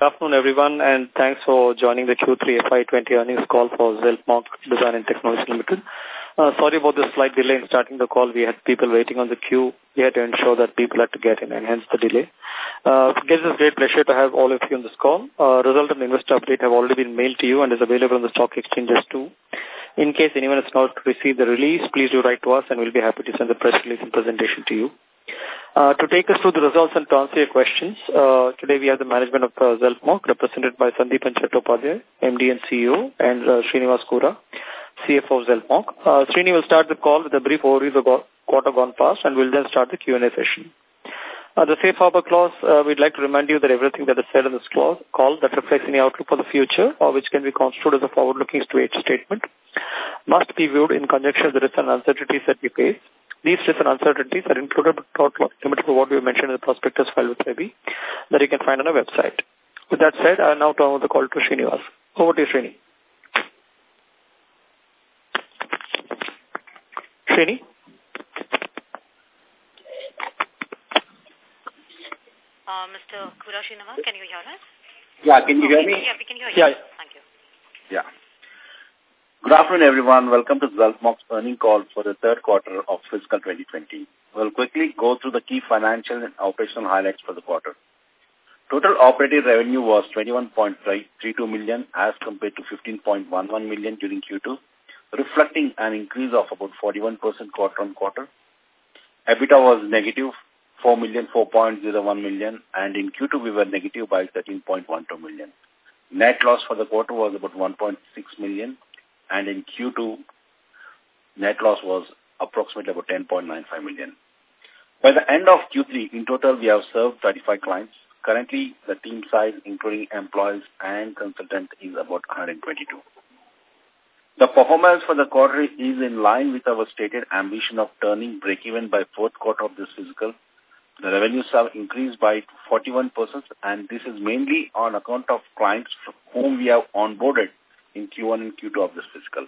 Good afternoon, everyone, and thanks for joining the Q3 FY20 earnings call for Xelpmoc Design and Technology Limited. Uh, sorry about the slight delay in starting the call. We had people waiting on the queue. We had to ensure that people had to get in, and hence the delay. Uh, it gives us great pleasure to have all of you on this call. Uh, result and investor update have already been mailed to you and is available on the stock exchanges too. In case anyone has not received the release, please do write to us and we'll be happy to send the press release and presentation to you. Uh, to take us through the results and to answer your questions, uh, today we have the management of uh, Xelpmoc represented by Sandipan Chattopadhyay, MD and CEO, and uh, Srinivas Koora, CFO of Xelpmoc. Uh, Srini will start the call with a brief overview of the quarter gone past and we'll then start the Q&A session. Uh, the safe harbor clause, uh, we'd like to remind you that everything that is said in this clause, call that reflects any outlook for the future or which can be construed as a forward-looking statement must be viewed in conjunction with the risks and uncertainties that we face. These risks and uncertainties are included but not limited to what we mentioned in the prospectus file with SEBI that you can find on our website. With that said, I now turn over the call to Srinivas. Over to you, Srini. Srini? Uh, Mr. Koora Srinivas, can you hear us? Yeah, can you hear me? Yeah, we can hear you. Yeah. Thank you. Yeah. Good afternoon, everyone. Welcome to Xelpmoc's earnings call for the third quarter of fiscal 2020. We'll quickly go through the key financial and operational highlights for the quarter. Total operating revenue was 21.32 million as compared to 15.11 million during Q2, reflecting an increase of about 41% quarter on quarter. EBITDA was negative 4 million, 4.01 million, and in Q2 we were negative by 13.12 million. Net loss for the quarter was about 1.6 million, and in Q2, net loss was approximately about 10.95 million. By the end of Q3, in total, we have served 35 clients. Currently, the team size, including employees and consultants, is about 122. The performance for the quarter is in line with our stated ambition of turning break-even by fourth quarter of this fiscal. The revenues have increased by 41%, and this is mainly on account of clients whom we have onboarded in Q1 and Q2 of this fiscal.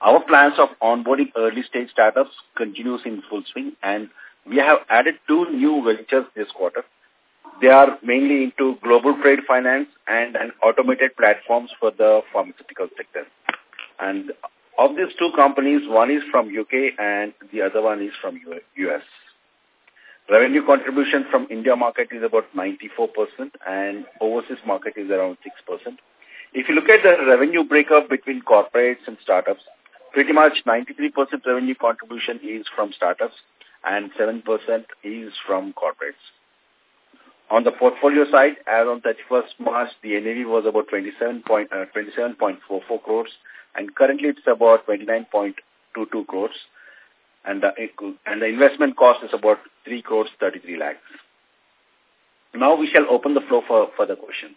Our plans of onboarding early-stage startups continues in full swing, and we have added two new ventures this quarter. They are mainly into global trade finance and an automated platforms for the pharmaceutical sector. And of these two companies, one is from UK and the other one is from US. Revenue contribution from India market is about 94% and overseas market is around 6%. If you look at the revenue breakup between corporates and startups, pretty much 93% revenue contribution is from startups and 7% is from corporates. On the portfolio side, as on 31st March, the NAV was about 27 point, uh, 27.44 crores and currently it's about 29.22 crores and the, and the investment cost is about 3 crores 33 lakhs. Now we shall open the floor for further questions.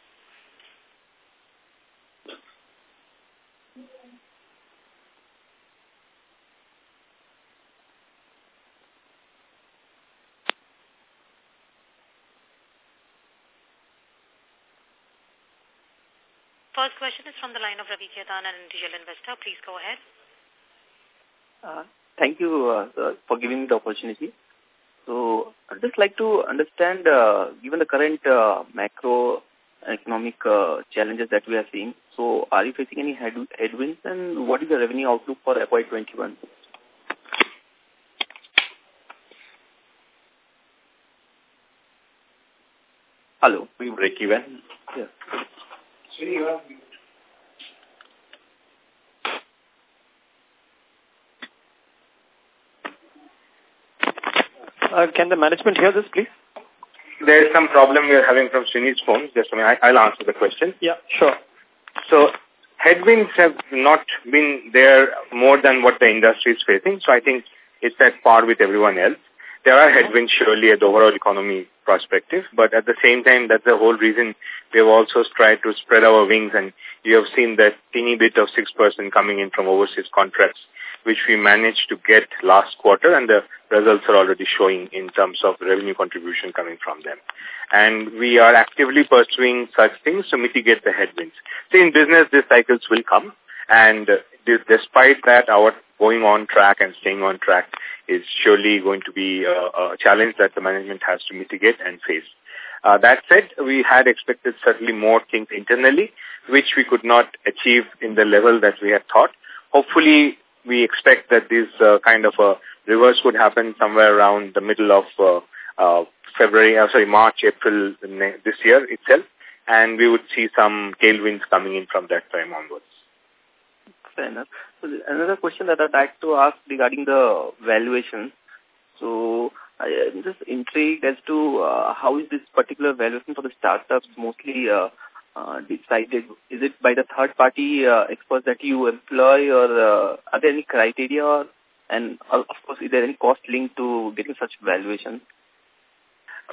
First question is from the line of Ravi Ketan, an individual investor. Please go ahead. Uh, thank you uh, for giving me the opportunity. So I'd just like to understand, uh, given the current uh, macroeconomic uh, challenges that we are seeing, so are you facing any head headwinds and what is the revenue outlook for FY21? Hello? We break even. Yeah. Uh, can the management hear this, please? There is some problem we are having from Srini's phone. Just a minute. I'll answer the question. Yeah, sure. So, headwinds have not been there more than what the industry is facing. So, I think it's at par with everyone else. There are headwinds surely at the overall economy perspective, but at the same time, that's the whole reason we have also tried to spread our wings and you have seen that teeny bit of 6% coming in from overseas contracts which we managed to get last quarter, and the results are already showing in terms of revenue contribution coming from them. And we are actively pursuing such things to mitigate the headwinds. So in business, these cycles will come, and despite that, our going on track and staying on track is surely going to be a, a challenge that the management has to mitigate and face. Uh, that said, we had expected certainly more things internally, which we could not achieve in the level that we had thought. Hopefully, we expect that this uh, kind of a reverse would happen somewhere around the middle of uh, uh, February, uh, sorry, March, April this year itself, and we would see some tailwinds coming in from that time onwards. Fair enough. So another question that I'd like to ask regarding the valuation. So I am just intrigued as to uh, how is this particular valuation for the startups mostly uh, uh, decided? Is it by the third-party uh, experts that you employ or uh, are there any criteria? And uh, of course, is there any cost linked to getting such valuation?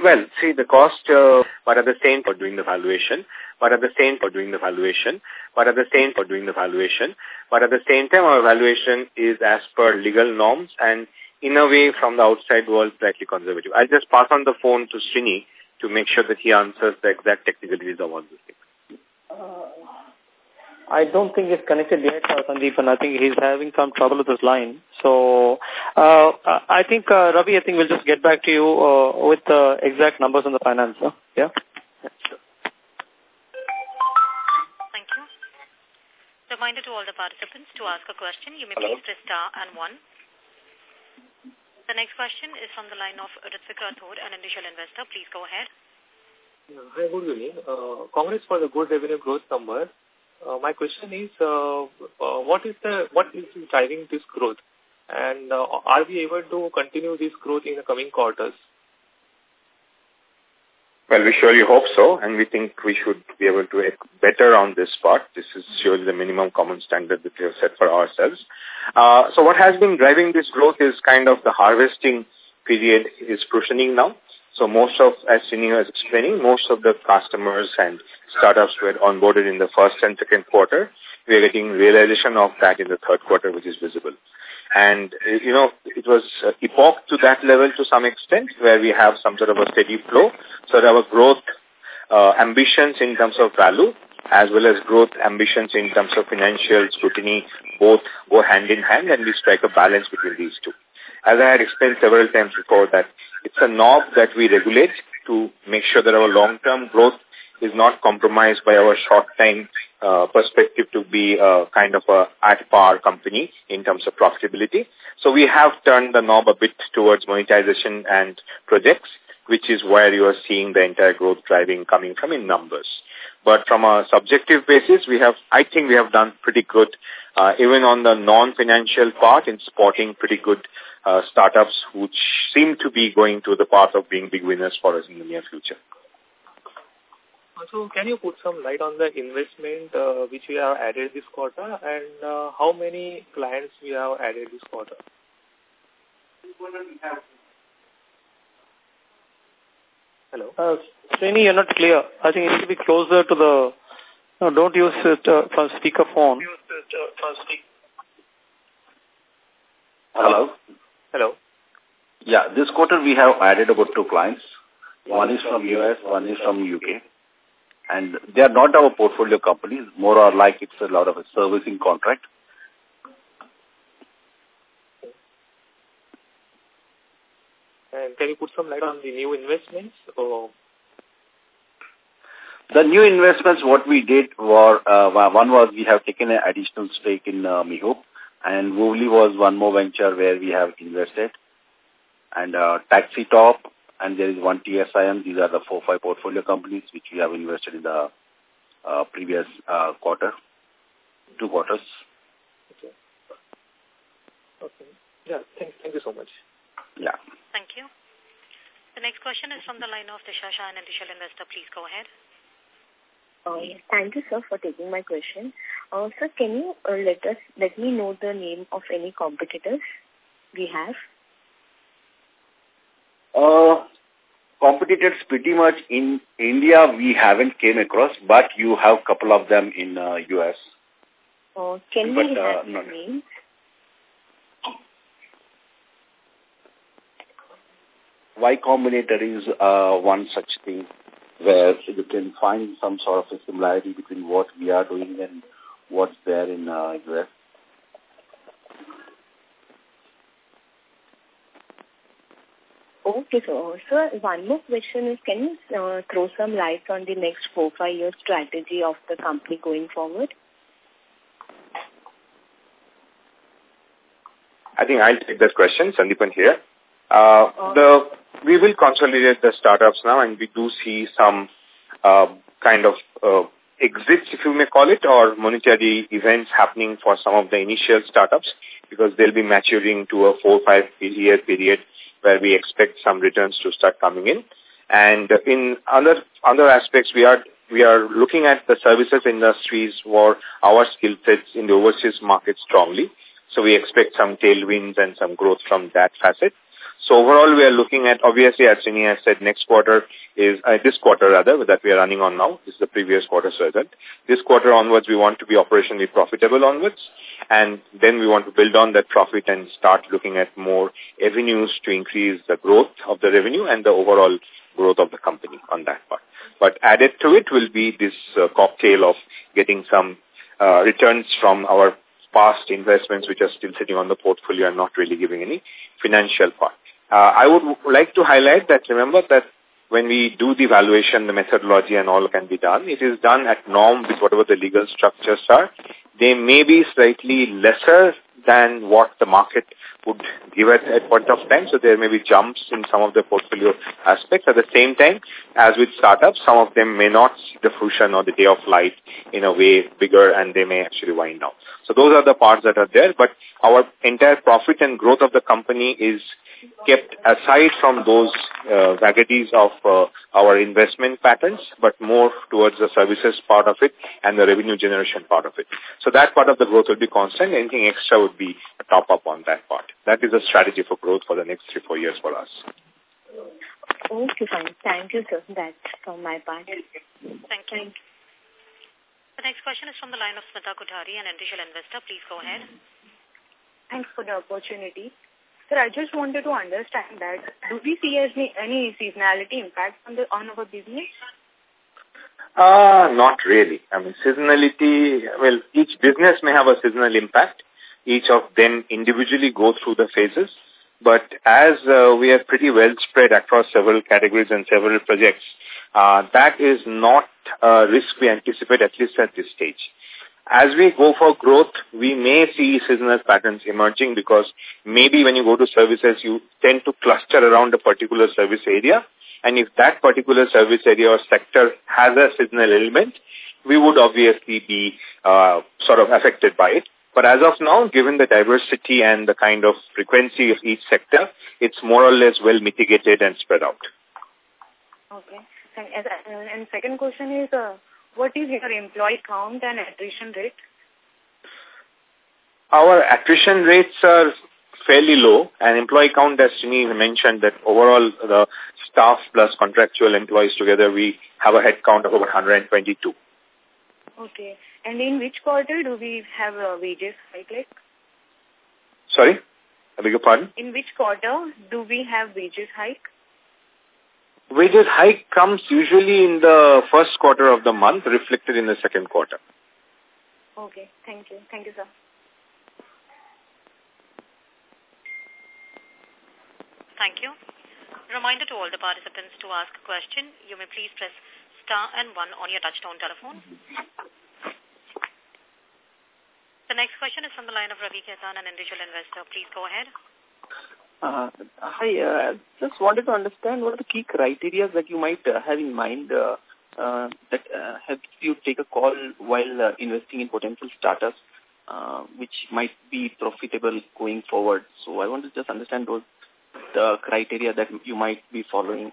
Well, see, the cost, uh, but at the same for doing the valuation, but at the same for doing the valuation, but at the same for doing the valuation, but at the same time our valuation is as per legal norms and in a way from the outside world slightly conservative. I'll just pass on the phone to Srini to make sure that he answers the exact technical technicalities of all these things. Uh, I don't think he's connected yet, uh, Sandeep, and I think he's having some trouble with his line. So uh, I think, uh, Ravi, I think we'll just get back to you uh, with the exact numbers on the finance. Huh? Yeah? yeah sure. Thank you. Reminder to all the participants to ask a question. You may Hello? please press star and one. The next question is from the line of Ritvik Rathod, an individual investor. Please go ahead. Yeah, hi, good evening. Uh, congrats for the good revenue growth number. Uh, my question is, uh, uh, what is the what is driving this growth, and uh, are we able to continue this growth in the coming quarters? Well, we surely hope so, and we think we should be able to better on this part. This is surely the minimum common standard that we have set for ourselves. Uh, so what has been driving this growth is kind of the harvesting period is cushioning now. So most of, as Srini was explaining, most of the customers and startups were onboarded in the first and second quarter. We are getting realization of that in the third quarter, which is visible. And, you know, it was uh, epoch to that level to some extent, where we have some sort of a steady flow. So our growth uh, ambitions in terms of value, as well as growth ambitions in terms of financial scrutiny, both go hand in hand, and we strike a balance between these two. As I had explained several times before that it's a knob that we regulate to make sure that our long-term growth is not compromised by our short-time uh, perspective to be a kind of a at-par company in terms of profitability. So we have turned the knob a bit towards monetization and projects, which is where you are seeing the entire growth driving coming from in numbers. But from a subjective basis, we have, I think we have done pretty good, uh, even on the non-financial part in spotting pretty good uh, startups which seem to be going to the path of being big winners for us in the near future. So can you put some light on the investment uh, which we have added this quarter and uh, how many clients we have added this quarter? Hello? Uh, Srini, you're not clear. I think you need to be closer to the... No, don't use it uh, from speakerphone. Hello? Hello? Yeah, this quarter we have added about two clients. One is from US, one is from UK. And they are not our portfolio companies, more or like it's a lot of a servicing contract. And can you put some light on the new investments? Or? The new investments, what we did were, uh, one was we have taken an additional stake in uh, Mihup, and Woovly was one more venture where we have invested. And uh, Taxi Top, and there is one TSIM. These are the four, five portfolio companies which we have invested in the uh, previous uh, quarter, two quarters. Okay. Okay. Yeah, thank, thank you so much. Yeah. Thank you. The next question is from the line of Disha Shah, an initial investor. Please go ahead. Uh, yes, thank you, sir, for taking my question. Uh, sir, can you uh, let us let me know the name of any competitors we have? Uh, competitors pretty much in India we haven't came across, but you have couple of them in uh, US. Oh, can but, we have uh. Y Combinator is uh, one such thing where you can find some sort of a similarity between what we are doing and what's there in uh, US. Okay, so sir, one more question is, can you uh, throw some light on the next four, five year strategy of the company going forward? I think I'll take that question, Sandipan here. Uh, the we will consolidate the startups now, and we do see some uh, kind of uh, exits, if you may call it, or monetary events happening for some of the initial startups because they'll be maturing to a four five year period where we expect some returns to start coming in. And in other other aspects, we are we are looking at the services industries for our skill sets in the overseas market strongly. So we expect some tailwinds and some growth from that facet. So overall, we are looking at, obviously, as Srini has said, next quarter is, uh, this quarter rather, that we are running on now. This is the previous quarter's result. This quarter onwards, we want to be operationally profitable onwards. And then we want to build on that profit and start looking at more avenues to increase the growth of the revenue and the overall growth of the company on that part. But added to it will be this uh, cocktail of getting some uh, returns from our past investments which are still sitting on the portfolio and not really giving any financial part. Uh, I would like to highlight that remember that when we do the valuation, the methodology and all can be done, it is done at norm with whatever the legal structures are. They may be slightly lesser than what the market would give at a point of time. So there may be jumps in some of the portfolio aspects. At the same time, as with startups, some of them may not see the fruition or the day of light in a way bigger and they may actually wind down. So those are the parts that are there. But our entire profit and growth of the company is kept aside from those uh, vagaries of uh, our investment patterns, but more towards the services part of it and the revenue generation part of it. So that part of the growth will be constant. Anything extra would be a top-up on that part. That is a strategy for growth for the next three, four years for us. Okay, fine. Thank you, sir. That's from my part. Thank you. The next question is from the line of Smita Kothari, an individual investor. Please go ahead. Thanks for the opportunity. Sir, I just wanted to understand that do we see any, any seasonality impact on the on our business? Uh, not really. I mean, seasonality, well, each business may have a seasonal impact. Each of them individually go through the phases. But as uh, we are pretty well spread across several categories and several projects, uh, that is not a risk we anticipate at least at this stage. As we go for growth, we may see seasonal patterns emerging because maybe when you go to services, you tend to cluster around a particular service area. And if that particular service area or sector has a seasonal element, we would obviously be uh, sort of affected by it. But as of now, given the diversity and the kind of frequency of each sector, it's more or less well mitigated and spread out. Okay. And, and second question is, uh, what is your employee count and attrition rate? Our attrition rates are fairly low and employee count, as Srini mentioned, that overall the staff plus contractual employees together, we have a head count of over 122. Okay. And in which quarter do we have a wages hike like? Sorry? I beg your pardon? In which quarter do we have wages hike? Wages hike comes usually in the first quarter of the month, reflected in the second quarter. Okay, thank you. Thank you, sir. Thank you. Reminder to all the participants to ask a question. You may please press star and one on your touchtone telephone. The next question is from the line of Ravi Ketan, an individual investor. Please go ahead. Uh, hi, uh, just wanted to understand what are the key criteria that you might uh, have in mind uh, uh, that uh, helps you take a call while uh, investing in potential startups uh, which might be profitable going forward. So I want to just understand those the criteria that you might be following.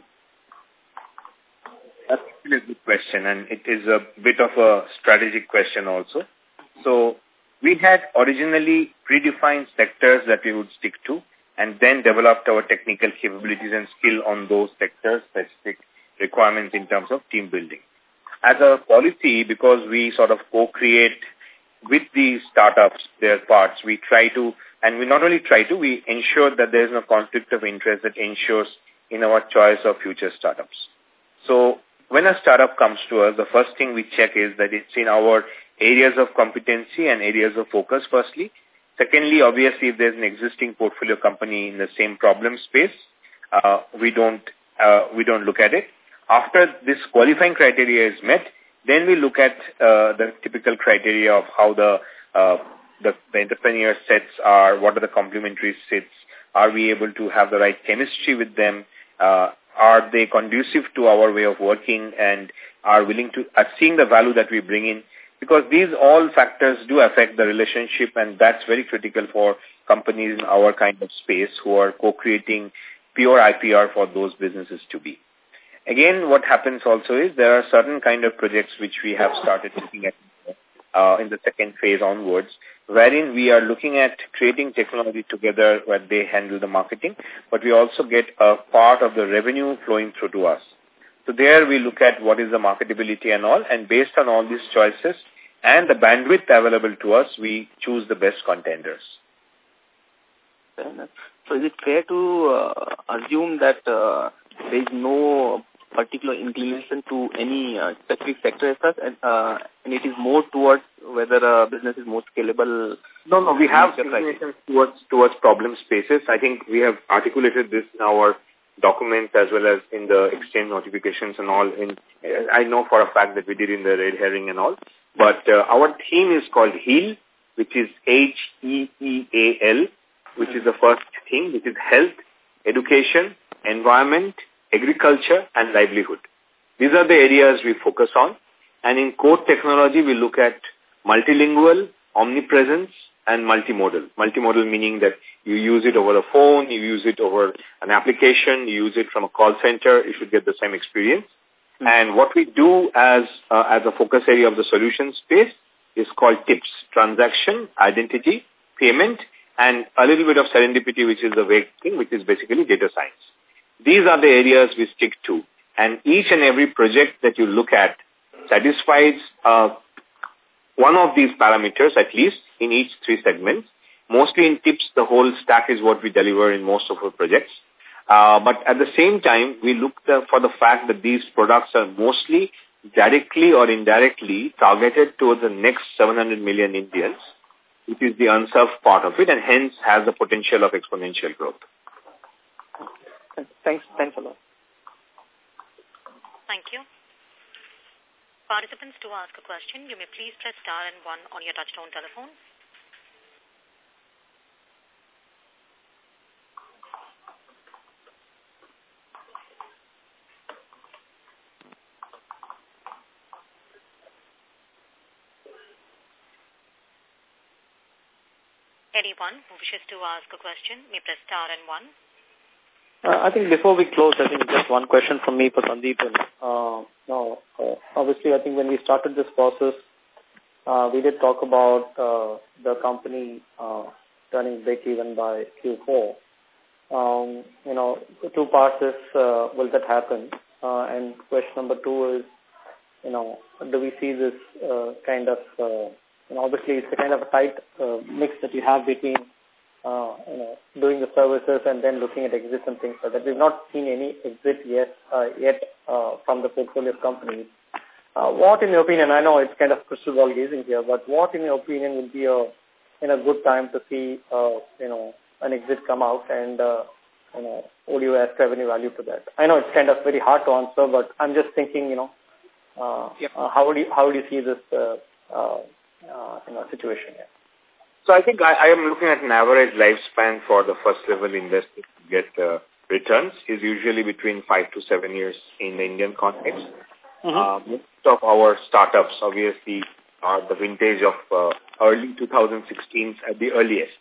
That's a good question, and it is a bit of a strategic question also. So we had originally predefined sectors that we would stick to, and then developed our technical capabilities and skill on those sectors specific requirements in terms of team building. As a policy, because we sort of co-create with these startups their parts, we try to, and we not only try to, we ensure that there is no conflict of interest that ensures in our choice of future startups. So when a startup comes to us, the first thing we check is that it's in our areas of competency and areas of focus, firstly. Secondly, obviously, if there's an existing portfolio company in the same problem space, uh, we don't uh, we don't look at it. After this qualifying criteria is met, then we look at uh, the typical criteria of how the, uh, the the entrepreneur sets are, what are the complementary sets, are we able to have the right chemistry with them, uh, are they conducive to our way of working and are willing to, are seeing the value that we bring in because these all factors do affect the relationship and that's very critical for companies in our kind of space who are co-creating pure IPR for those businesses to be. Again, what happens also is there are certain kind of projects which we have started looking at uh, in the second phase onwards, wherein we are looking at creating technology together where they handle the marketing, but we also get a part of the revenue flowing through to us. So there we look at what is the marketability and all, and based on all these choices and the bandwidth available to us, we choose the best contenders. So is it fair to uh, assume that uh, there is no particular inclination to any uh, specific sector as such, and, uh, and it is more towards whether a business is more scalable? No, no, we have inclinations towards, towards problem spaces. I think we have articulated this in our documents as well as in the exchange notifications and all. In I know for a fact that we did in the red herring and all. But uh, our theme is called HEAL, which is H-E-E-A-L, which is the first thing, which is health, education, environment, agriculture, and livelihood. These are the areas we focus on. And in core technology, we look at multilingual, omnipresence, and multimodal. Multimodal meaning that you use it over a phone, you use it over an application, you use it from a call center, you should get the same experience. Mm -hmm. And what we do as, uh, as a focus area of the solution space is called TIPS, transaction, identity, payment, and a little bit of serendipity, which is the vague thing, which is basically data science. These are the areas we stick to. And each and every project that you look at satisfies uh, one of these parameters, at least, in each three segments. Mostly in tips, the whole stack is what we deliver in most of our projects. Uh, but at the same time, we look the, for the fact that these products are mostly directly or indirectly targeted towards the next 700 million Indians, which is the unserved part of it, and hence has the potential of exponential growth. Thanks. Thanks a lot. Thank you. Participants, to ask a question, you may please press star and one on your touchtone telephone. Anyone who wishes to ask a question may press star and one. Uh, I think before we close, I think just one question from me for Sandeep. Uh, no, uh, obviously, I think when we started this process, uh, we did talk about uh, the company uh, turning break even by Q4. Um, you know, two parts is, uh, will that happen? Uh, and question number two is, you know, do we see this uh, kind of, uh, you know, obviously it's a kind of a tight uh, mix that you have between uh, you know, doing the services and then looking at exits and things like that. We've not seen any exit yet, uh, yet uh, from the portfolio companies. Uh, what, in your opinion, I know it's kind of crystal ball gazing here, but what, in your opinion, would be a, in a good time to see, uh, you know, an exit come out and, uh, you know, would you add revenue value to that? I know it's kind of very hard to answer, but I'm just thinking, you know, uh, yep. uh, how would you, how would you see this, uh, uh, uh, you know, situation here? So I think I, I am looking at an average lifespan for the first level investor to get uh, returns is usually between five to seven years in the Indian context. Mm -hmm. uh, most of our startups obviously are the vintage of uh, early 2016s at the earliest.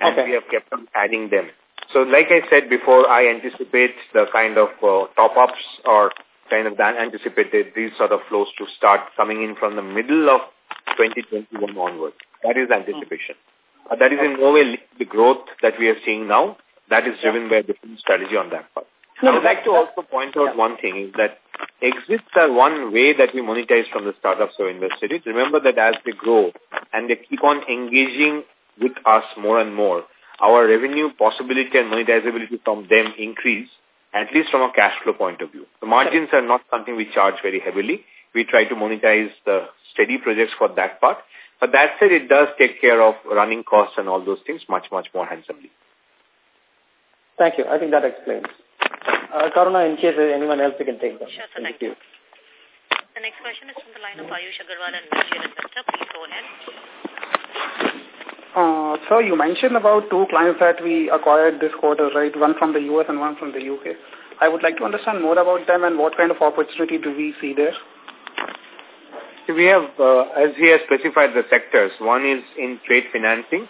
And okay. we have kept on adding them. So like I said before, I anticipate the kind of uh, top-ups or kind of anticipated these sort of flows to start coming in from the middle of 2021 onwards. That is anticipation. Mm. Uh, that is in no way the growth that we are seeing now. That is driven by a different strategy on that part. No, I would like to also point out yeah. one thing is that exits are one way that we monetize from the startups or invested in. Remember that as they grow and they keep on engaging with us more and more, our revenue possibility and monetizability from them increase at least from a cash flow point of view. The margins are not something we charge very heavily. We try to monetize the steady projects for that part. But that said, it does take care of running costs and all those things much, much more handsomely. Thank you. I think that explains. Uh, Karuna, in case anyone else, you can take them. Sure, sir. Thank, thank you. you. The next question is from the line of Ayush Agarwal, an individual investor. Please go ahead. Uh, sir, you mentioned about two clients that we acquired this quarter, right? One from the US and one from the UK. I would like to understand more about them and what kind of opportunity do we see there? we have, uh, as he has specified the sectors, one is in trade financing,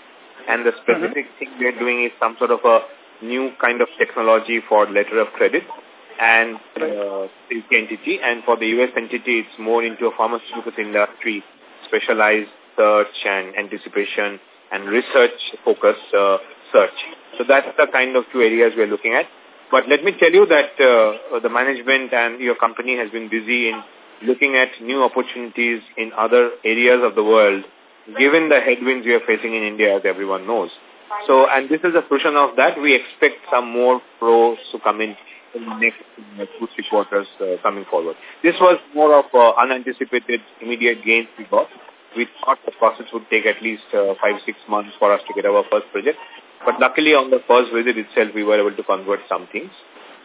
and the specific mm -hmm. thing we are doing is some sort of a new kind of technology for letter of credit and uh, entity. And for the U.S. entity, it's more into a pharmaceutical industry, specialized search and anticipation and research focus uh, search. So that's the kind of two areas we're looking at. But let me tell you that uh, the management and your company has been busy in looking at new opportunities in other areas of the world, given the headwinds we are facing in India, as everyone knows. So, and this is a portion of that. We expect some more pros to come in in the next two, three quarters uh, coming forward. This was more of uh, unanticipated immediate gains we got. We thought the process would take at least uh, five, six months for us to get our first project. But luckily on the first visit itself, we were able to convert some things.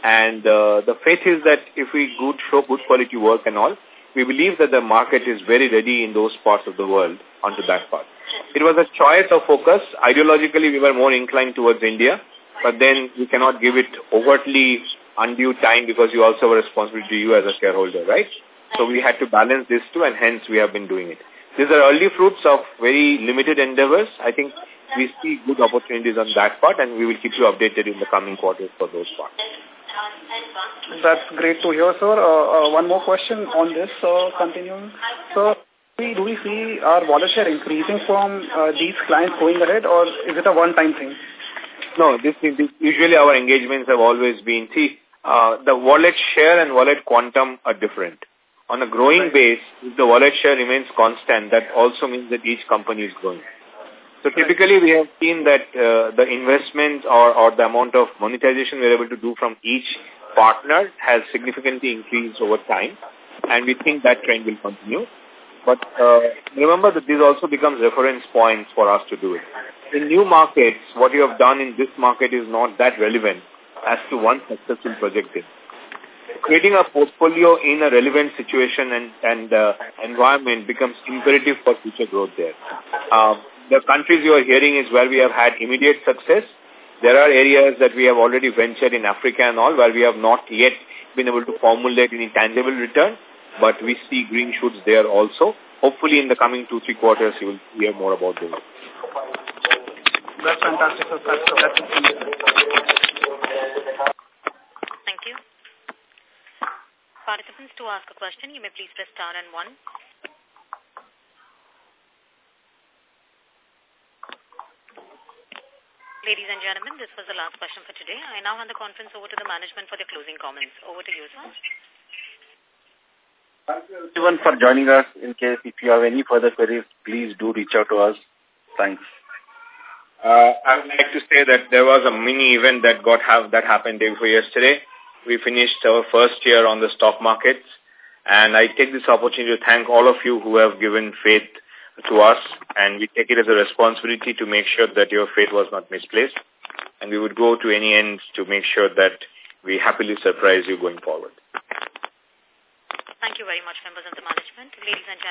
And uh, the faith is that if we good show good quality work and all, we believe that the market is very ready in those parts of the world onto that part. It was a choice of focus. Ideologically, we were more inclined towards India, but then we cannot give it overtly undue time because you also have a responsibility to you as a shareholder, right? So we had to balance this too, and hence we have been doing it. These are early fruits of very limited endeavors. I think we see good opportunities on that part, and we will keep you updated in the coming quarters for those parts. That's great to hear, sir. Uh, uh, one more question on this, uh, continuing. So, do we see our wallet share increasing from uh, these clients going ahead, or is it a one-time thing? No, this is usually our engagements have always been, see, uh, the wallet share and wallet quantum are different. On a growing right. base, if the wallet share remains constant, that also means that each company is growing. So typically we have seen that uh, the investment or, or the amount of monetization we're able to do from each partner has significantly increased over time and we think that trend will continue. But uh, remember that this also becomes reference points for us to do it. In new markets, what you have done in this market is not that relevant as to one successful project is. Creating a portfolio in a relevant situation and, and uh, environment becomes imperative for future growth there. Uh, the countries you are hearing is where we have had immediate success. There are areas that we have already ventured in Africa and all where we have not yet been able to formulate any tangible return, but we see green shoots there also. Hopefully in the coming two, three quarters you will hear more about those. That's fantastic. That's, that's Thank you. Participants, to ask a question, you may please press star and one. Ladies and gentlemen, this was the last question for today. I now hand the conference over to the management for their closing comments. Over to you, sir. Thank you everyone for joining us. In case if you have any further queries, please do reach out to us. Thanks. Uh, I would like to say that there was a mini event that got have that happened day before yesterday. We finished our first year on the stock markets, and I take this opportunity to thank all of you who have given faith to us, and we take it as a responsibility to make sure that your faith was not misplaced. And we would go to any ends to make sure that we happily surprise you going forward. Thank you very much, members of the management. Ladies and gentlemen,